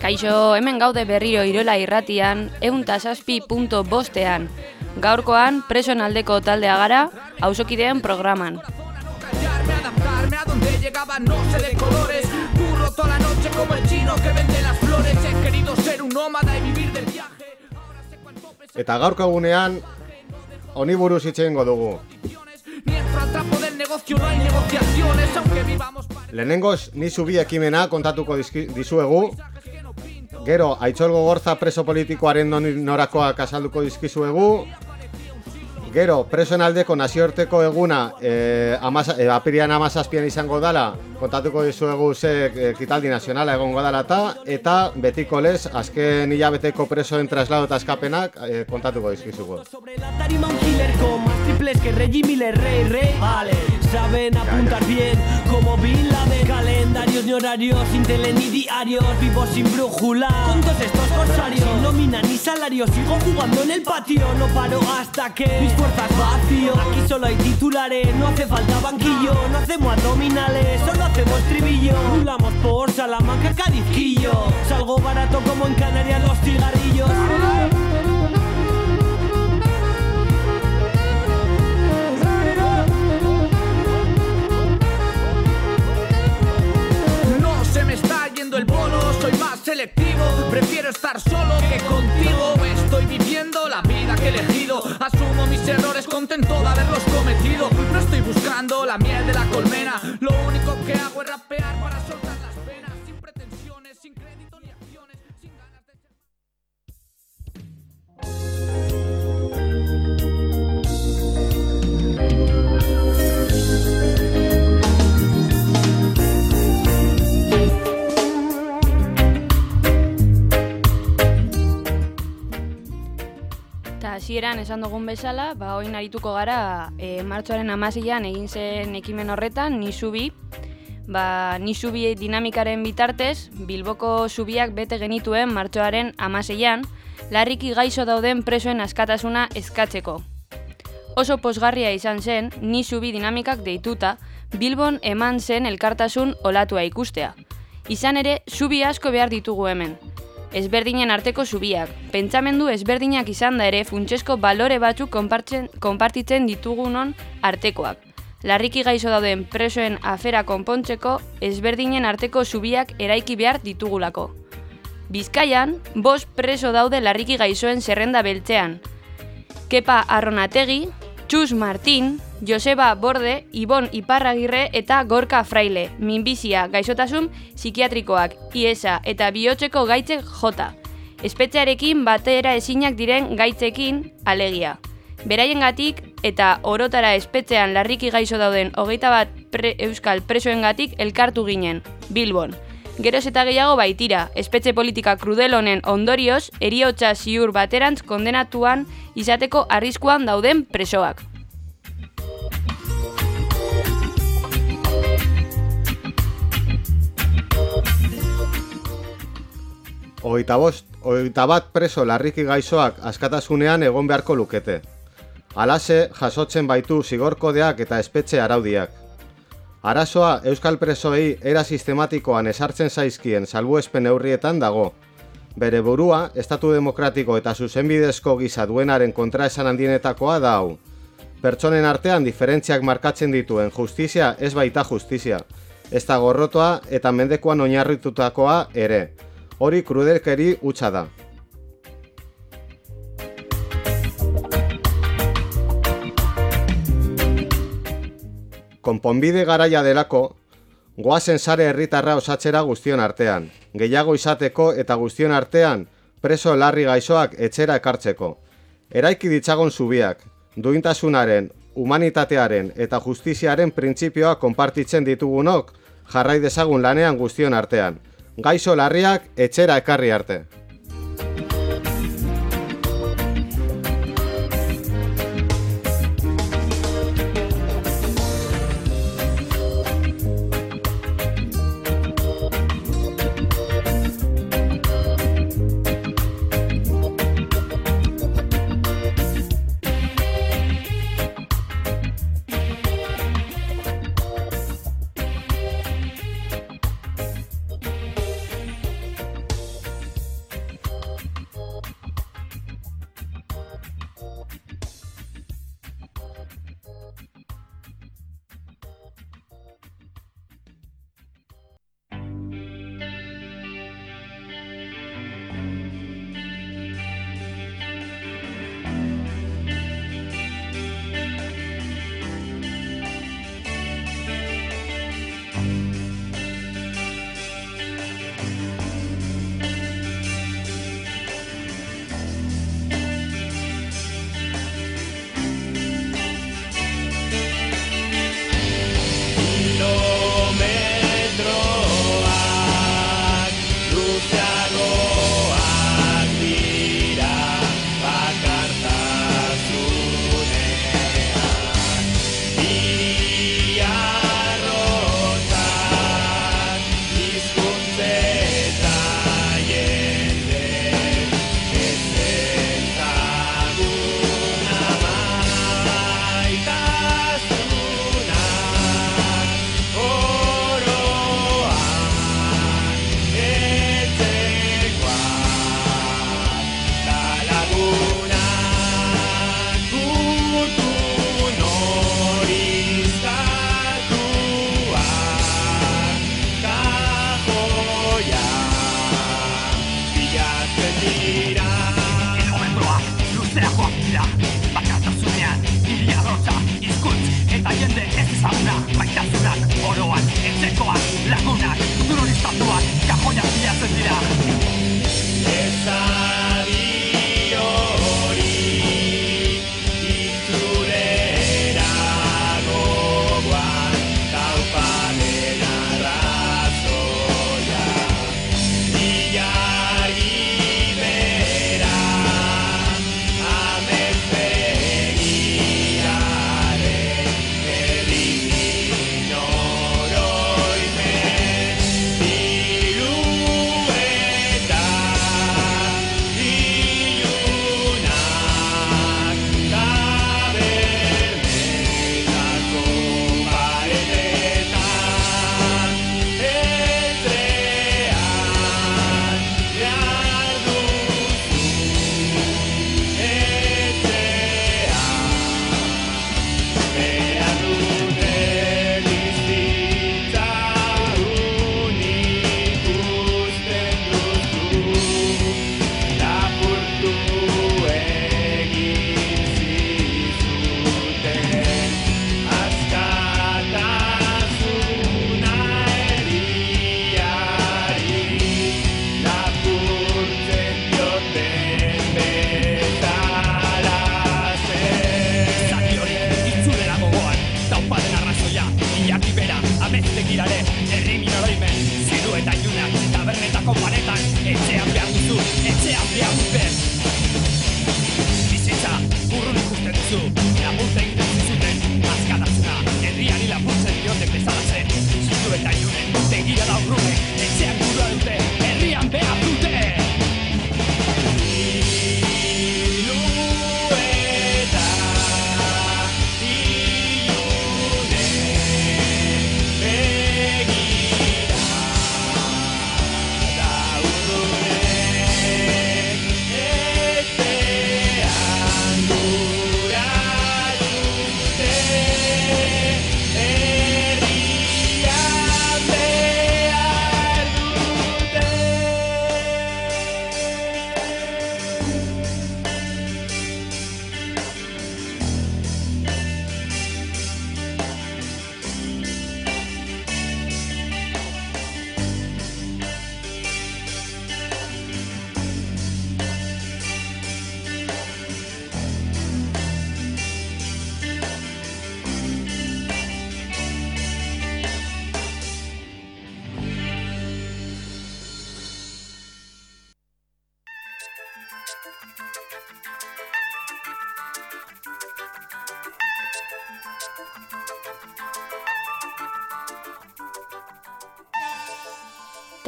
Kaixo, hemen gaude berriro irola irratian, eun bostean. Gaurkoan, presoen aldeko taldea gara, hausokideen programan. Eta gaurko egunean, honi buruz itxengo dugu. Lehenengoz, ni zubi ekimena kontatuko dizuegu, Gero, aitzolgo gorza preso politikoaren norakoak azalduko dizkizuegu. Gero, presoen aldeko nazioarteko eguna e, amasa, e, apirian amazazpian izango dala, kontatuko dizuegu ze e, kitaldi nazionala egongo dala eta, eta betiko lez, azken hilabeteko presoen traslado eta eskapenak e, kontatuko dizkizugu. Sobre la tarima un killer con más triples que Reggie Miller, rey, rey, vale. Saben apuntar bien como Bin Laden. Calendarios ni horarios, sin tele ni diarios Vivo sin brújula, con todos estos corsarios Sin nómina ni salario, sigo jugando en el patio No paro hasta que mis fuerzas vacío. Aquí solo hay titulares, no hace falta banquillo No hacemos abdominales, solo hacemos estribillo Rulamos por Salamanca, Cadizquillo Salgo barato como en Canarias los cigarrillos el bono, soy más selectivo, prefiero estar solo que contigo. Estoy viviendo la vida que he elegido, asumo mis errores, contento de haberlos cometido. No estoy buscando la miel de la colmena, lo único que hago es rapear para hasieran esan dugun bezala, ba orain arituko gara e, martxoaren 16 egin zen ekimen horretan ni subi, ba ni subi dinamikaren bitartez Bilboko subiak bete genituen martxoaren 16 larriki gaixo dauden presoen askatasuna eskatzeko. Oso posgarria izan zen ni subi dinamikak deituta Bilbon eman zen elkartasun olatua ikustea. Izan ere, subi asko behar ditugu hemen ezberdinen arteko zubiak. Pentsamendu ezberdinak izan da ere funtsesko balore batzuk konpartitzen ditugunon artekoak. Larriki gaizo dauden presoen afera konpontzeko ezberdinen arteko zubiak eraiki behar ditugulako. Bizkaian, bost preso daude larriki gaizoen zerrenda beltzean. Kepa Arronategi, Txus Martin, Joseba Borde, Ibon Iparragirre eta Gorka Fraile, minbizia gaixotasun psikiatrikoak, iesa eta bihotzeko gaitzek jota. Espetzearekin batera ezinak diren gaitzekin alegia. Beraien gatik eta orotara espetzean larriki gaixo dauden hogeita bat euskal presoen gatik elkartu ginen, Bilbon. Geroz eta gehiago baitira, espetxe politika krudel honen ondorioz, eriotza ziur baterantz kondenatuan izateko arriskuan dauden presoak. Oita, bost, oita bat preso larriki gaixoak askatasunean egon beharko lukete. Alase jasotzen baitu zigorkodeak eta espetxe araudiak. Arazoa Euskal Presoei era sistematikoan esartzen zaizkien salbuespen neurrietan dago. Bere burua, Estatu Demokratiko eta zuzenbidezko gisa duenaren kontra esan handienetakoa da hau. Pertsonen artean diferentziak markatzen dituen justizia ez baita justizia. Ez da gorrotoa eta mendekoan oinarritutakoa ere. Hori krudelkeri utza da. konponbide garaia delako, goazen sare herritarra osatzera guztion artean, gehiago izateko eta guztion artean preso larri gaixoak etxera ekartzeko. Eraiki ditzagon zubiak, duintasunaren, humanitatearen eta justiziaren printzipioa konpartitzen ditugunok jarrai dezagun lanean guztion artean. Gaixo larriak etxera ekarri arte.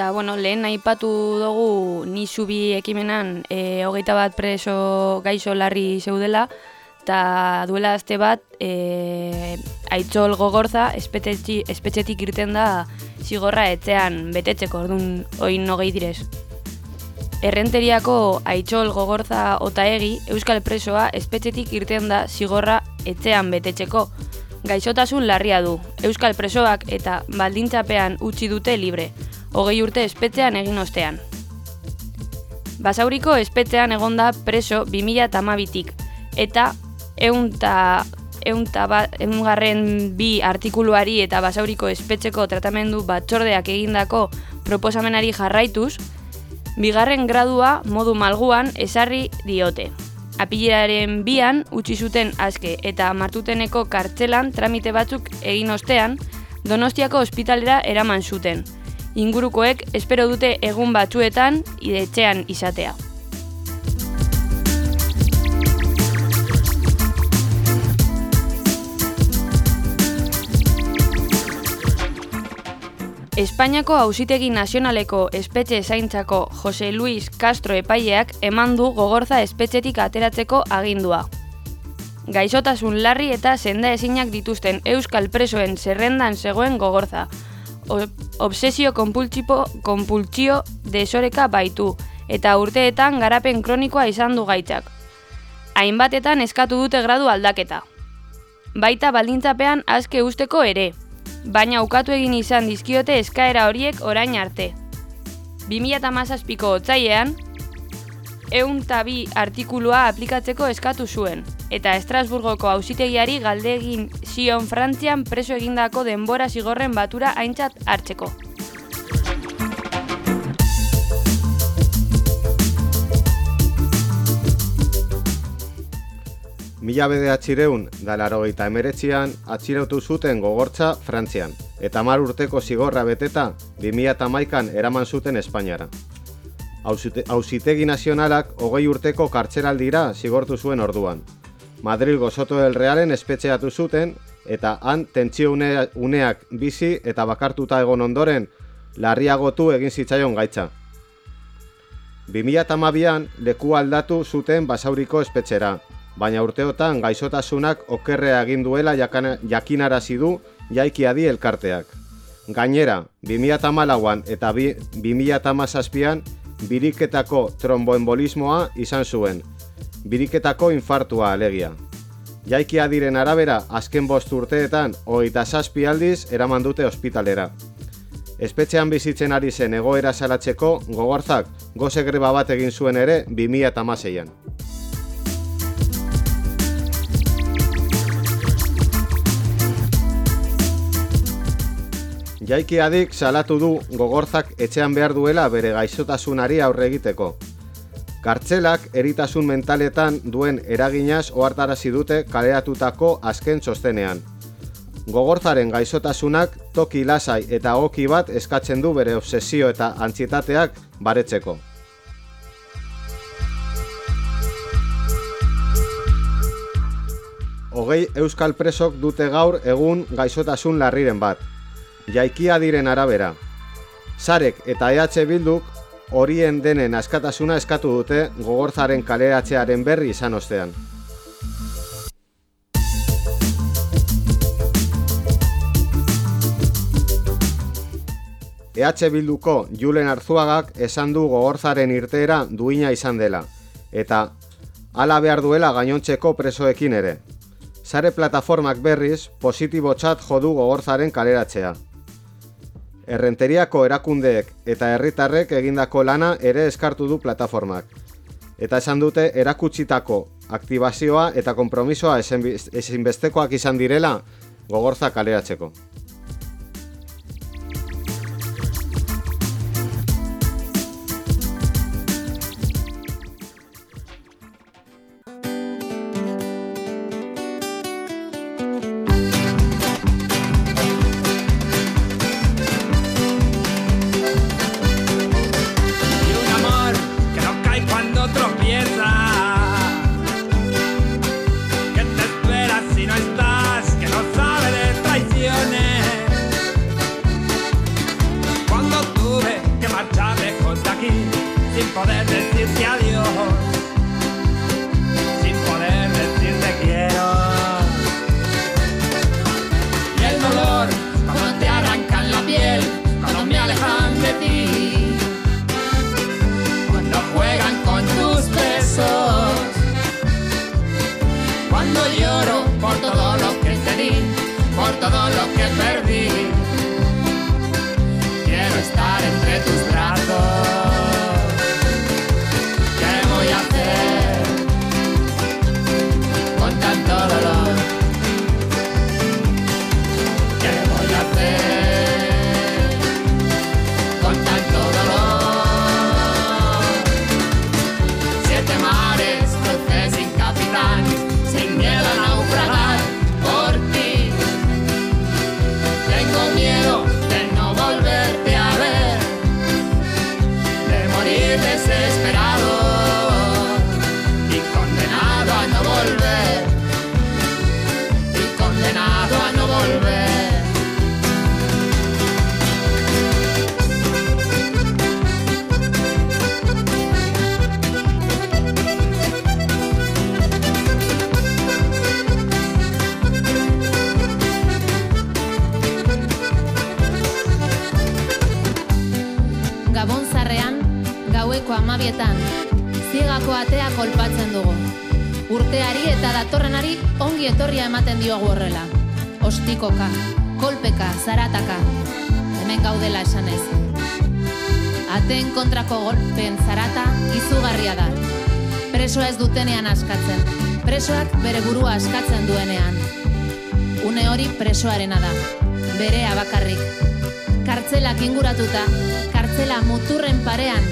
Ta, bueno, lehen aipatu dugu ni zubi ekimenan e, hogeita bat preso gaixo larri zeudela, eta duela azte bat e, aitzol gogorza espetxetik irten da zigorra etzean betetzeko, orduan oin hogei direz. Errenteriako aitzol gogorza otaegi Euskal Presoa espetxetik irten da zigorra etzean betetzeko. Gaixotasun larria du, Euskal Presoak eta baldintzapean utzi dute libre hogei urte espetzean egin ostean. Basauriko espetzean egonda preso 2000 eta eta eunta, eunta ba, eungarren bi artikuluari eta basauriko espetxeko tratamendu batzordeak egindako proposamenari jarraituz, bigarren gradua modu malguan esarri diote. Apilaren bian utzi zuten aske eta martuteneko kartzelan tramite batzuk egin ostean, Donostiako ospitalera eraman zuten, ingurukoek espero dute egun batzuetan idetxean izatea. Espainiako Auzitegi Nazionaleko espetxe zaintzako Jose Luis Castro epaileak eman du gogorza espetxetik ateratzeko agindua. Gaixotasun larri eta senda ezinak dituzten euskal presoen zerrendan zegoen gogorza, obsesio konpultsipo konpultsio desoreka baitu eta urteetan garapen kronikoa izan du gaitzak. Hainbatetan eskatu dute gradu aldaketa. Baita baldintzapean aske usteko ere, baina ukatu egin izan dizkiote eskaera horiek orain arte. 2008ko otzailean, eun tabi artikulua aplikatzeko eskatu zuen, eta Estrasburgoko auzitegiari galdegin zion Frantzian preso egindako denbora zigorren batura aintzat hartzeko. Mila bede atxireun, dalaro eta emeretzian, atxireutu zuten gogortza Frantzian, eta mar urteko zigorra beteta, 2000 maikan eraman zuten Espainiara. Hauzitegi nazionalak hogei urteko kartxeraldira zigortu zuen orduan, Madrilgo Soto del Realen espetxeatu zuten eta han tentsio uneak bizi eta bakartuta egon ondoren larriagotu egin zitzaion gaitza. 2008an leku aldatu zuten basauriko espetxera, baina urteotan gaixotasunak okerrea egin duela jakinarazi du jaiki adi elkarteak. Gainera, 2008an eta 2008an biriketako tromboembolismoa izan zuen, biriketako infartua alegia. Jaikia diren arabera, azken bost urteetan, oita saspi aldiz, eraman dute ospitalera. Espetxean bizitzen ari zen egoera salatzeko, gogorzak, goze greba bat egin zuen ere, 2008an. Jaiki adik salatu du gogorzak etxean behar duela bere gaixotasunari aurre egiteko, Kartzelak eritasun mentaletan duen eraginaz ohartarazi dute kaleatutako azken txostenean. Gogorzaren gaixotasunak toki lasai eta oki bat eskatzen du bere obsesio eta antzietateak baretzeko. Hogei euskal presok dute gaur egun gaixotasun larriren bat. Jaikia diren arabera. Sarek eta EH Bilduk horien denen askatasuna eskatu dute gogorzaren kaleratzearen berri izan ostean. EH Bilduko Julen Arzuagak esan du gogorzaren irteera duina izan dela, eta ala behar duela gainontzeko presoekin ere. Sare plataformak berriz positibo txat jodu gogorzaren kaleratzea. Errenteriako erakundeek eta herritarrek egindako lana ere eskartu du plataformak. Eta esan dute erakutsitako aktibazioa eta konpromisoa ezinbestekoak izan direla gogorza kaleratzeko. Ez dutenean askatzen, presoak bere burua askatzen duenean. Une hori presoarena da, berea bakarrik. Kartzelak inguratuta, kartzela muturren parean,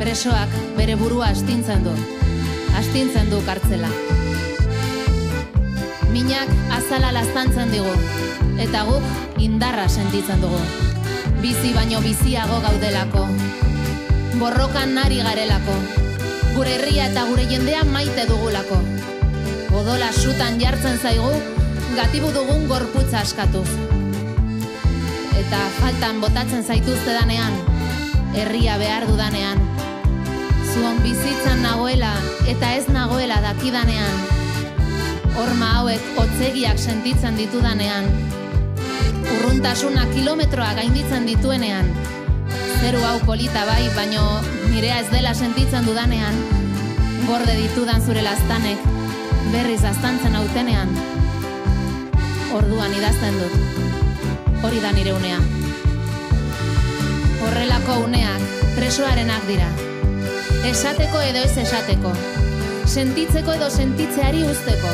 presoak bere burua astintzen du. Astintzen du kartzela. Minak azala laztantzen digu, eta guk indarra sentitzen dugu. Bizi baino biziago gaudelako, borrokan nari garelako, gure herria eta gure jendea maite dugulako. Odola sutan jartzen zaigu, gatibu dugun gorputza askatuz eta faltan botatzen zaituzte danean, herria behar dudanean. Zuon bizitzan nagoela eta ez nagoela dakidanean, horma hauek otzegiak sentitzen ditudanean, urruntasuna kilometroa gainditzen dituenean, zeru hau polita bai, baino nirea ez dela sentitzen dudanean, gorde ditudan zure lastanek, berriz aztantzen autenean, orduan idazten dut hori da nire unea. Horrelako uneak presoarenak dira. Esateko edo ez esateko. Sentitzeko edo sentitzeari usteko.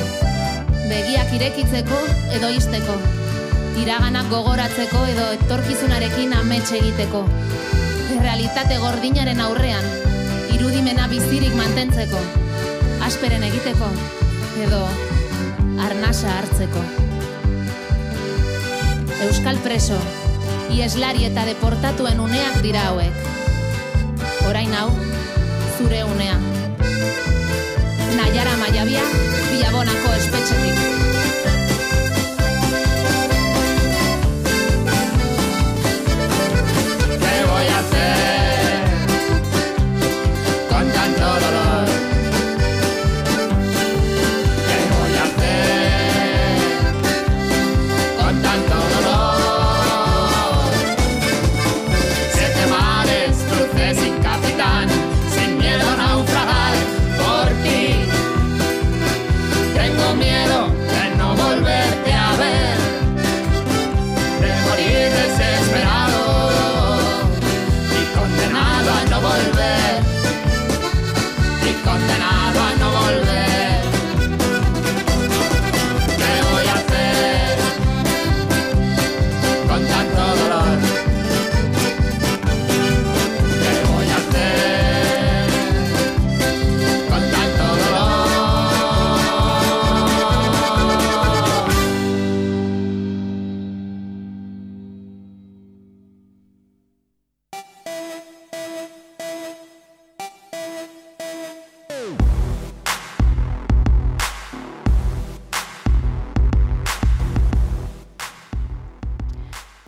Begiak irekitzeko edo izteko. Iraganak gogoratzeko edo etorkizunarekin amets egiteko. Realitate gordinaren aurrean, irudimena bizirik mantentzeko. Asperen egiteko edo arnasa hartzeko. Euskal preso, ieslari eta deportatuen uneak dira hauek. Orain hau, zure unea. Naiara Maiabia, Bilabonako espetxetik.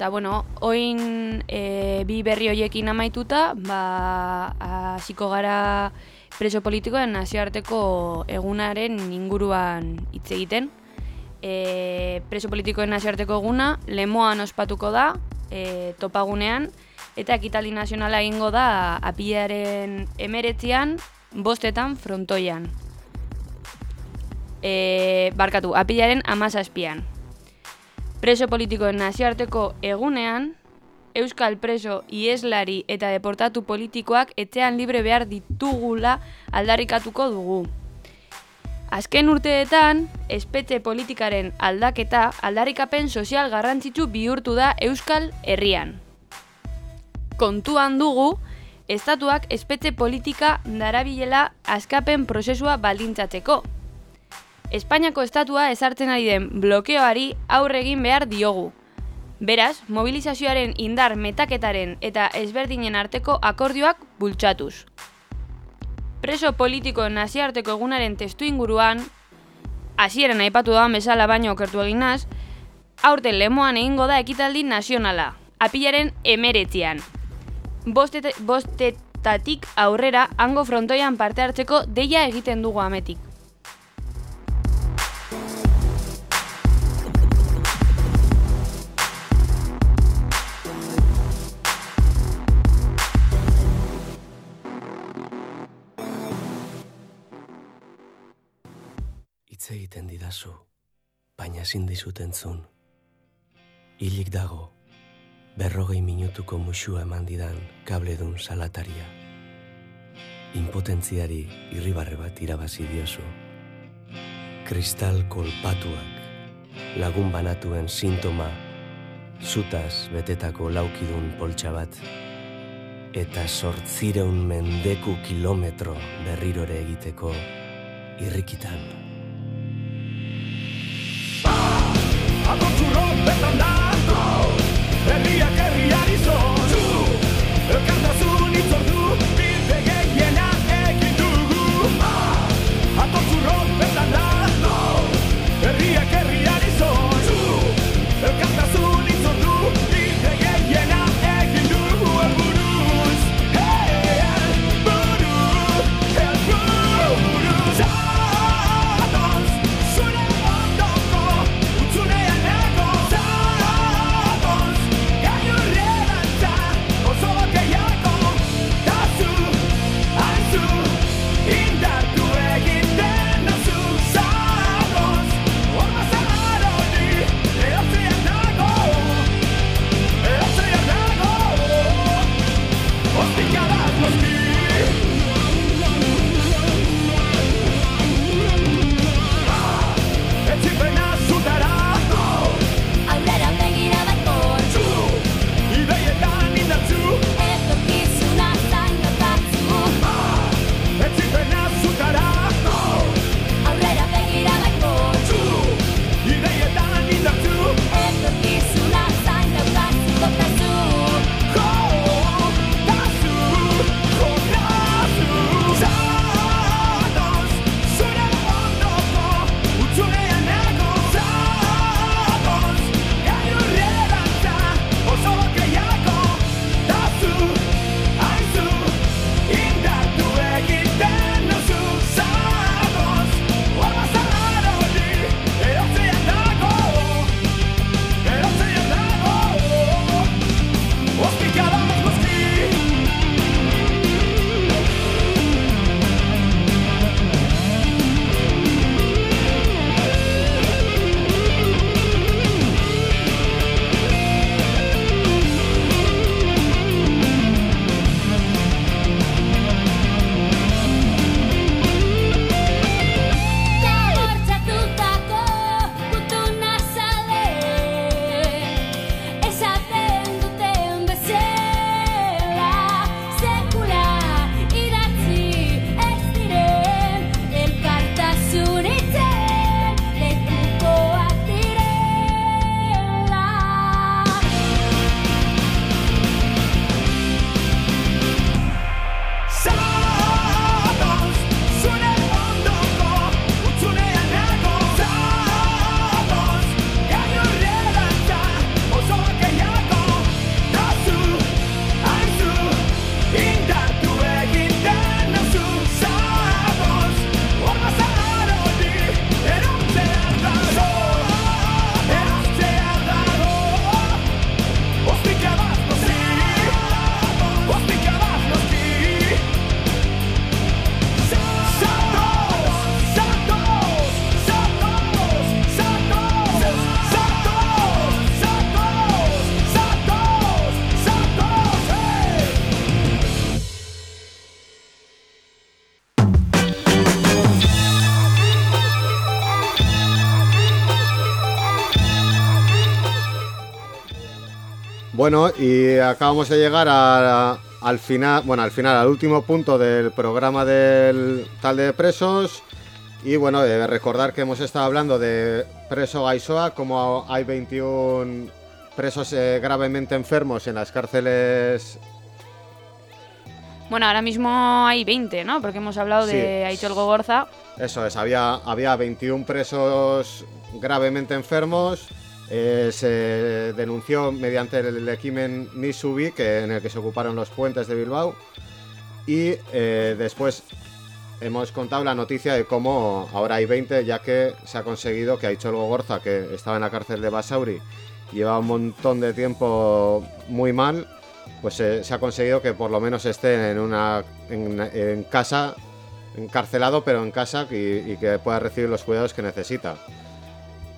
Eta bueno, oin e, bi berri hoiekin amaituta, ba, hasiko gara preso politikoen nazioarteko egunaren inguruan hitz egiten. E, preso politikoen nazioarteko eguna, lemoan ospatuko da, e, topagunean, eta ekitaldi nazionala egingo da apilaren emeretzian, bostetan frontoian. e, barkatu, apilaren amazazpian. Preso politikoen nazioarteko egunean, Euskal preso, ieslari eta deportatu politikoak etxean libre behar ditugula aldarrikatuko dugu. Azken urteetan, espetxe politikaren aldaketa aldarrikapen sozial garrantzitsu bihurtu da Euskal Herrian. Kontuan dugu, estatuak espetxe politika darabilela askapen prozesua baldintzatzeko. Espainiako estatua ezartzen ari den blokeoari aurre egin behar diogu. Beraz, mobilizazioaren indar metaketaren eta ezberdinen arteko akordioak bultzatuz. Preso politiko naziarteko egunaren testu inguruan, hasieran aipatu da bezala baino okertu eginaz, aurten lemoan egingo da ekitaldi nazionala, apilaren emeretzian. Bostete, bostetatik aurrera hango frontoian parte hartzeko deia egiten dugu ametik. Egiten didazu, baina ezin dizut entzun. Hilik dago, berrogei minutuko musua eman didan kabledun salataria. Impotentziari irribarre bat irabazi diozu. Kristal kolpatuak, lagun banatuen sintoma, zutaz betetako laukidun poltsa bat, eta sortzireun mendeku kilometro berrirore egiteko irrikitan. a con su rompe andando. Bueno, y acabamos de llegar a- al final, bueno, al final, al último punto del programa del tal de presos. Y bueno, de recordar que hemos estado hablando de preso Gaisoa, como hay 21 presos eh, gravemente enfermos en las cárceles. Bueno, ahora mismo hay 20, ¿no? Porque hemos hablado Sí. de Aichol Gogorza. Eso es, había, había 21 presos gravemente enfermos. Eh, se denunció mediante el Equimen Nisubi, que, en el que se ocuparon los puentes de Bilbao. Y eh, después hemos contado la noticia de cómo ahora hay 20, ya que se ha conseguido que Aichol Gogorza, que estaba en la cárcel de Basauri, lleva un montón de tiempo muy mal, pues eh, se ha conseguido que por lo menos esté en, una, en, casa, encarcelado, pero en casa y que pueda recibir los cuidados que necesita.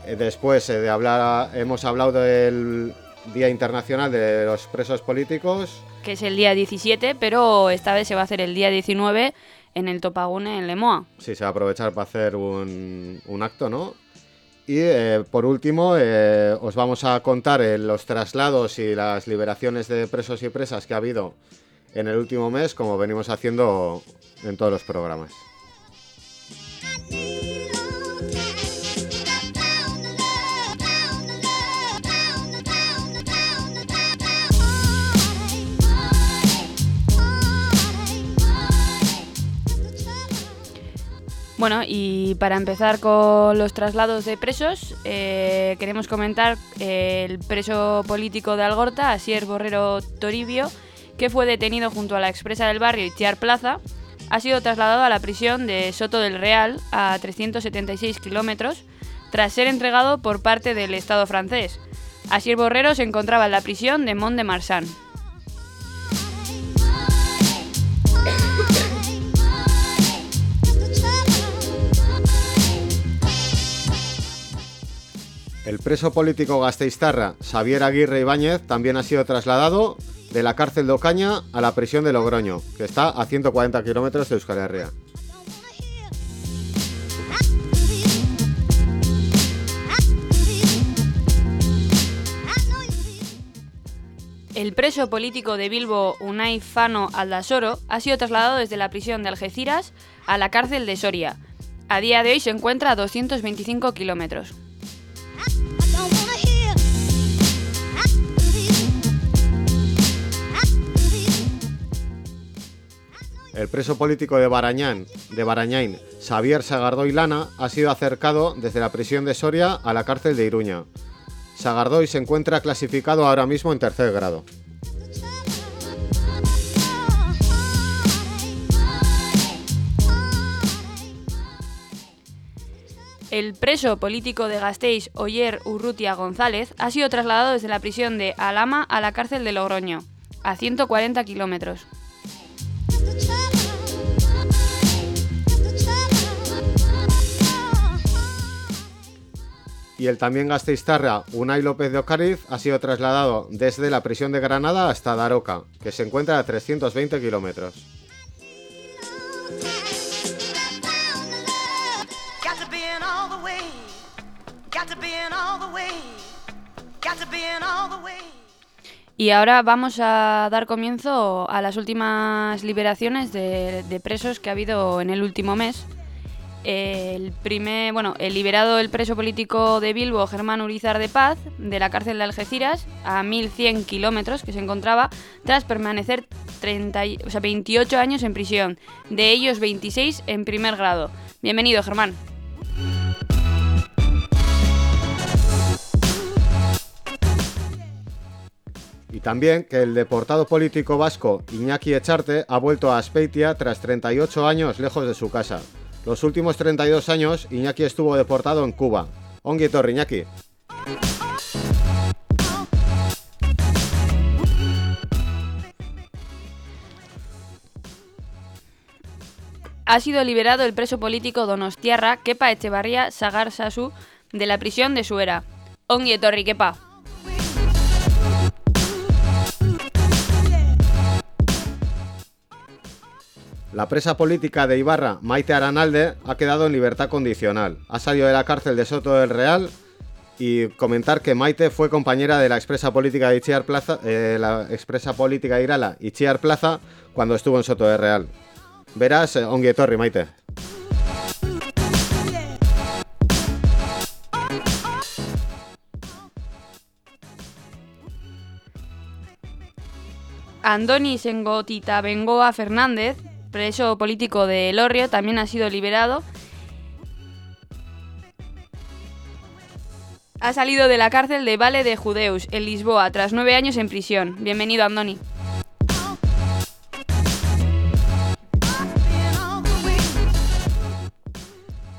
Eh, Después eh, de hablar, hemos hablado del Día Internacional de los Presos Políticos. que es el día 17, pero esta vez se va a hacer el día 19 en el Topagune en Lemoa. Sí, se va a aprovechar para hacer un, un acto, ¿no? Y eh, por último, eh, os vamos a contar eh, los traslados y las liberaciones de presos y presas que ha habido en el último mes, como venimos haciendo en todos los programas. Bueno, y para empezar con los traslados de presos, eh, queremos comentar eh, el preso político de Algorta, Asier Borrero Toribio, que fue detenido junto a la expresa del barrio Itiar Plaza, ha sido trasladado a la prisión de Soto del Real, a 376 kilómetros, tras ser entregado por parte del Estado francés. Asier Borrero se encontraba en la prisión de Mont de Marsan. El preso político gasteiztarra Xavier Aguirre Ibáñez también ha sido trasladado de la cárcel de Ocaña a la prisión de Logroño, que está a 140 kilómetros de Euskal Herria. El preso político de Bilbo, Unai Fano Aldasoro, ha sido trasladado desde la prisión de Algeciras a la cárcel de Soria. A día de hoy se encuentra a 225 kilómetros. El preso político de Barañán, Barañain, Xavier Sagardoy Lana, ha sido acercado desde la prisión de Soria a la cárcel de Iruña. Sagardoy se encuentra clasificado ahora mismo en tercer grado. El preso político de Gasteiz, Oyer Urrutia González, ha sido trasladado desde la prisión de Alama a la cárcel de Logroño, a 140 kilómetros. Y el también gasteiztarra Unai López de Ocariz ha sido trasladado desde la prisión de Granada hasta Daroca, que se encuentra a 320 kilómetros. Y ahora vamos a dar comienzo a las últimas liberaciones de, de presos que ha habido en el último mes. El primer, bueno, el liberado el preso político de Bilbo, Germán Urizar de Paz, de la cárcel de Algeciras, a 1100 kilómetros que se encontraba, tras permanecer 30, y- o sea, 28 años en prisión, de ellos 26 en primer grado. Bienvenido, Germán. Y también que el deportado político vasco Iñaki Echarte ha vuelto a Aspeitia tras 38 años lejos de su casa. Los últimos 32 años Iñaki estuvo deportado en Cuba. Ongi Iñaki. Ha sido liberado el preso político donostiarra Kepa Echevarría Sagar Sasu de la prisión de Suera. Ongi etorri, Kepa. La presa política de Ibarra, Maite Aranalde, ha quedado en libertad condicional. Ha salido de la cárcel de Soto del Real Y comentar que Maite fue compañera de la expresa política de Itziar Plaza, eh, la expresa política de Irala, Itziar Plaza, cuando estuvo en Soto de Real. Verás, eh, ongi etorri, Maite. Andoni Sengotita Bengoa Fernández, preso político de Elorrio, también ha sido liberado. Ha salido de la cárcel de Vale de Judeus, en Lisboa, tras nueve años en prisión. Bienvenido, Andoni.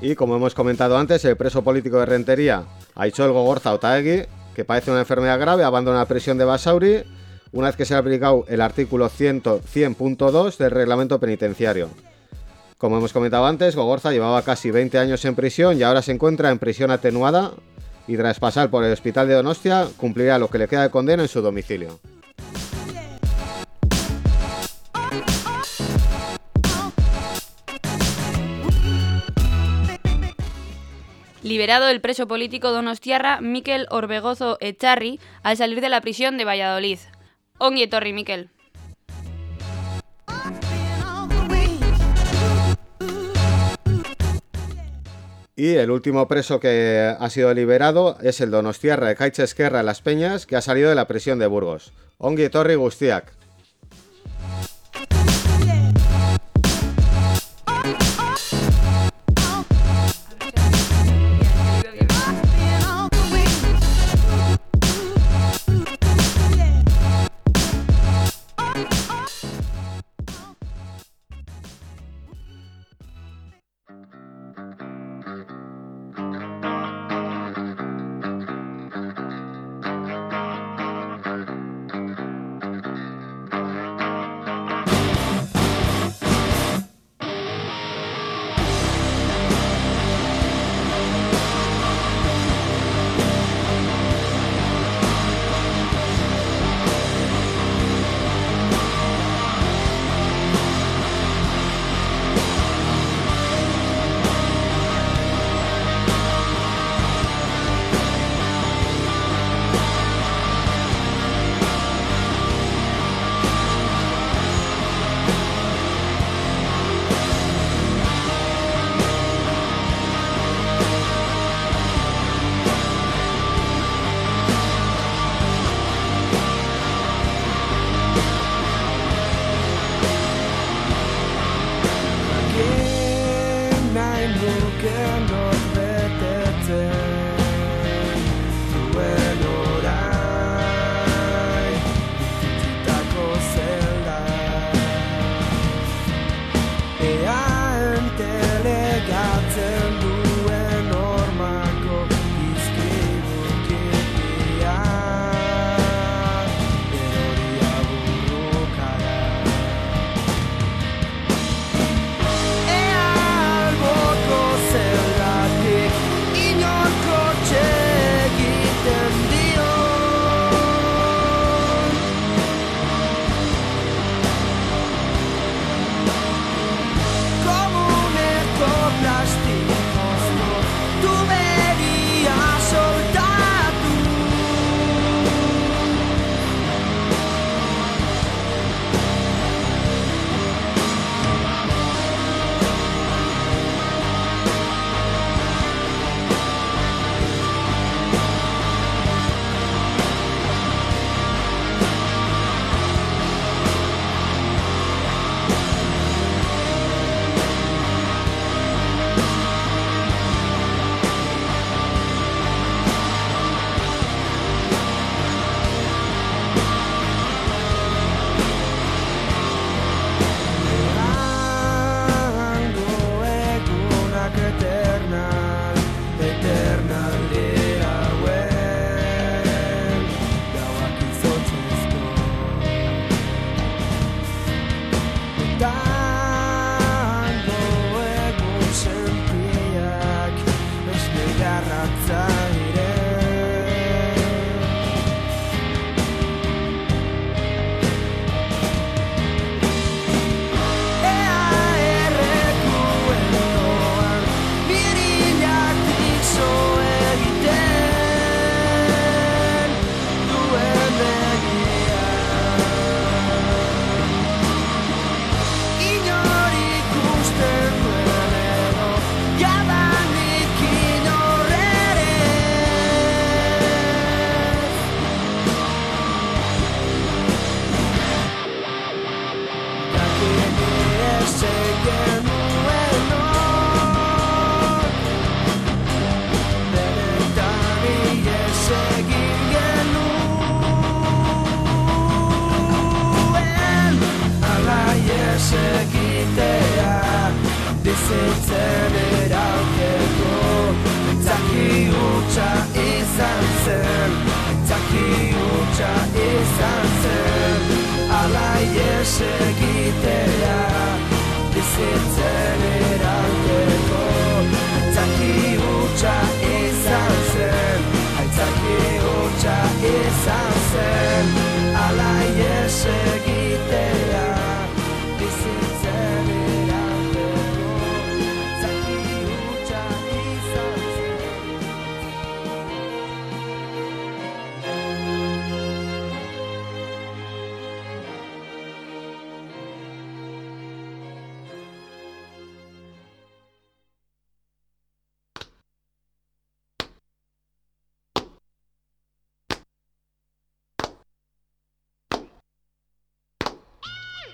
Y como hemos comentado antes, el preso político de Rentería, Aichol Gogorza Otaegui, que padece una enfermedad grave, abandona la prisión de Basauri una vez que se ha aplicado el artículo 100 100.2 del reglamento penitenciario. Como hemos comentado antes, Gogorza llevaba casi 20 años en prisión y ahora se encuentra en prisión atenuada y tras pasar por el hospital de Donostia cumplirá lo que le queda de condena en su domicilio. Liberado el preso político donostiarra Miquel Orbegozo Echarri al salir de la prisión de Valladolid. Ongi etorri, Miquel. Y el último preso que ha sido liberado es el donostiarra de Caixa Esquerra Las Peñas, que ha salido de la prisión de Burgos. Ongi etorri guztiak.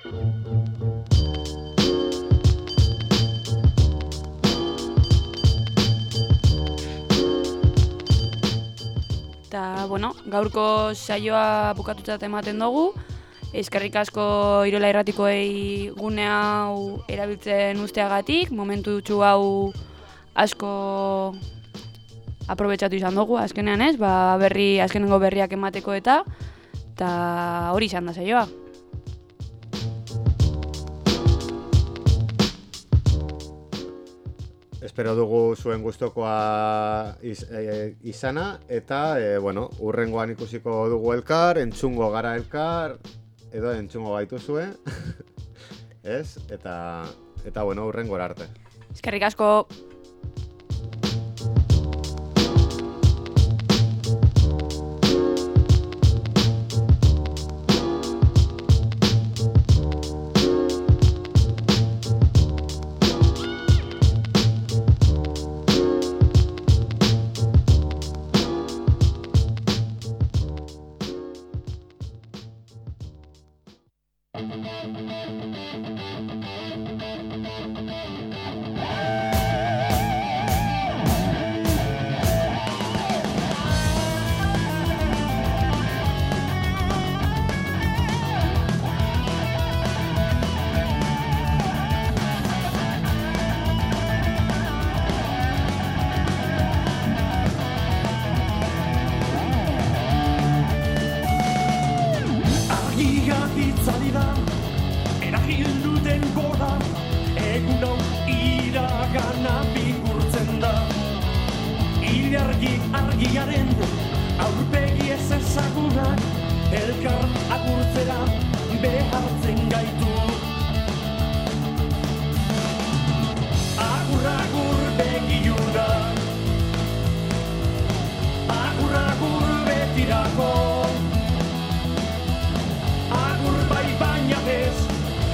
Eta, bueno, gaurko saioa bukatutzat ematen dugu. Eskerrik asko Irola Irratikoei gune hau erabiltzen usteagatik, momentu txu hau asko aprobetsatu izan dugu, azkenean ez, ba, berri, azkenengo berriak emateko eta, eta hori izan da saioa. Espero dugu zuen gustokoa iz, e, izana eta e, bueno, urrengoan ikusiko dugu elkar, entzungo gara elkar edo entzungo gaituzue. Ez? Eta eta bueno, urrengora arte. Eskerrik asko!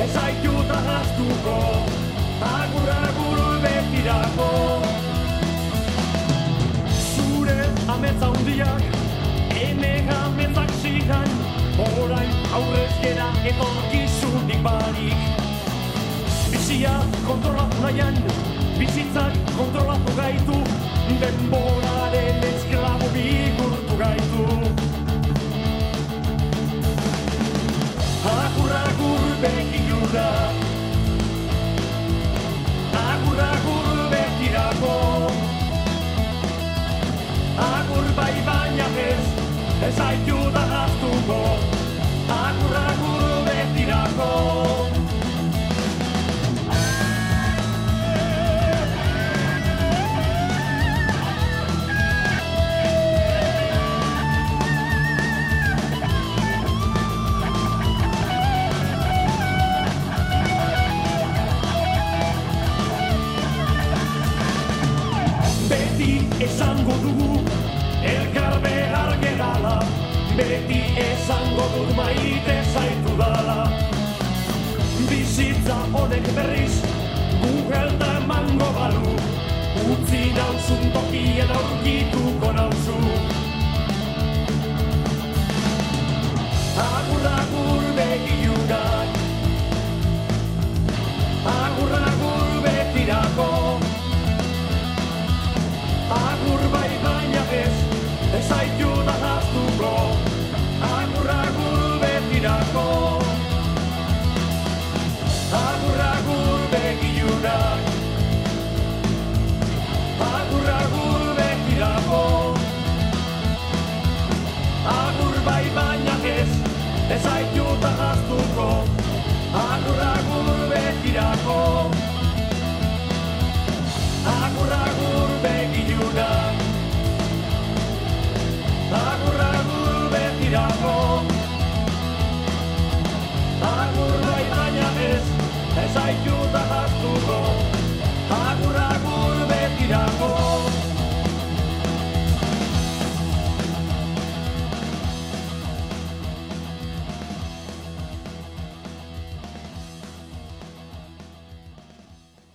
Ez aitu ahaztuko Agur agur betirako Zure ametza hundiak, ene ametzak zigan Orain aurrez gera etorkizunik barik Bizia kontrolatu nahian, bizitzak kontrolatu gaitu Denboraren esklabo bihurtu gaitu Agur agur begiura Agur agur betirako Agur bai baina ez. Ez aitu da gaztuko Agur agur betirako esango dugu Elkar behar gerala Beti esango dut maite zaitu dala. Bizitza honek berriz Gugelta emango balu Utzi nauzun tokian aurkituko nauzu. Agur agur agur betirako Agur bai baina ez, ez aitu da jaztuko Agur, agur betirako